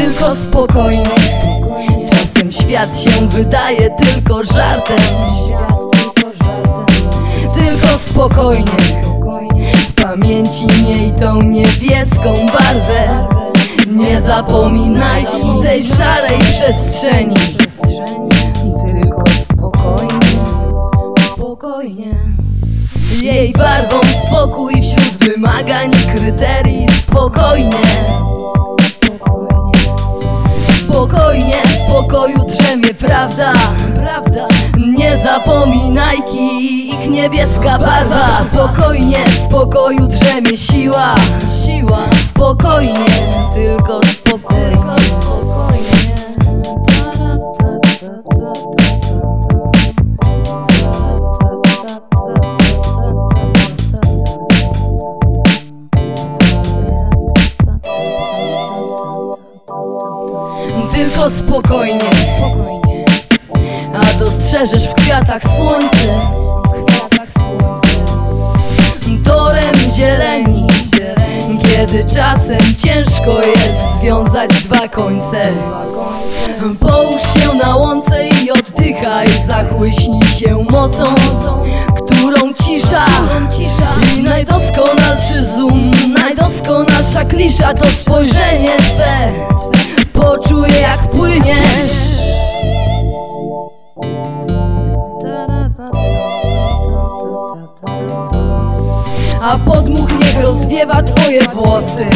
tylko spokojnie Czasem świat się wydaje tylko żartem. Tylko spokojnie W pamięci miej tą niebieską barwę. Nie zapominaj w tej szarej Przestrzeni. Tylko spokojnie, spokojnie. Jej barwą spokój wśród wymagań i kryterii Spokojnie, prawda Prawda, nie zapominajki, ich niebieska barwa. Spokojnie, spokoju drzemie siła. Siła, spokojnie, tylko spokojnie. Tylko Spokojnie a dostrzeżesz w kwiatach słońce. Torem zieleni. Kiedy czasem ciężko jest związać Dwa końce. Połóż się na łące i oddychaj. Zachłyśnij się mocą, którą cisza. I najdoskonalszy zoom, najdoskonalsza klisza To spojrzenie Twe A podmuch niech rozwiewa twoje włosy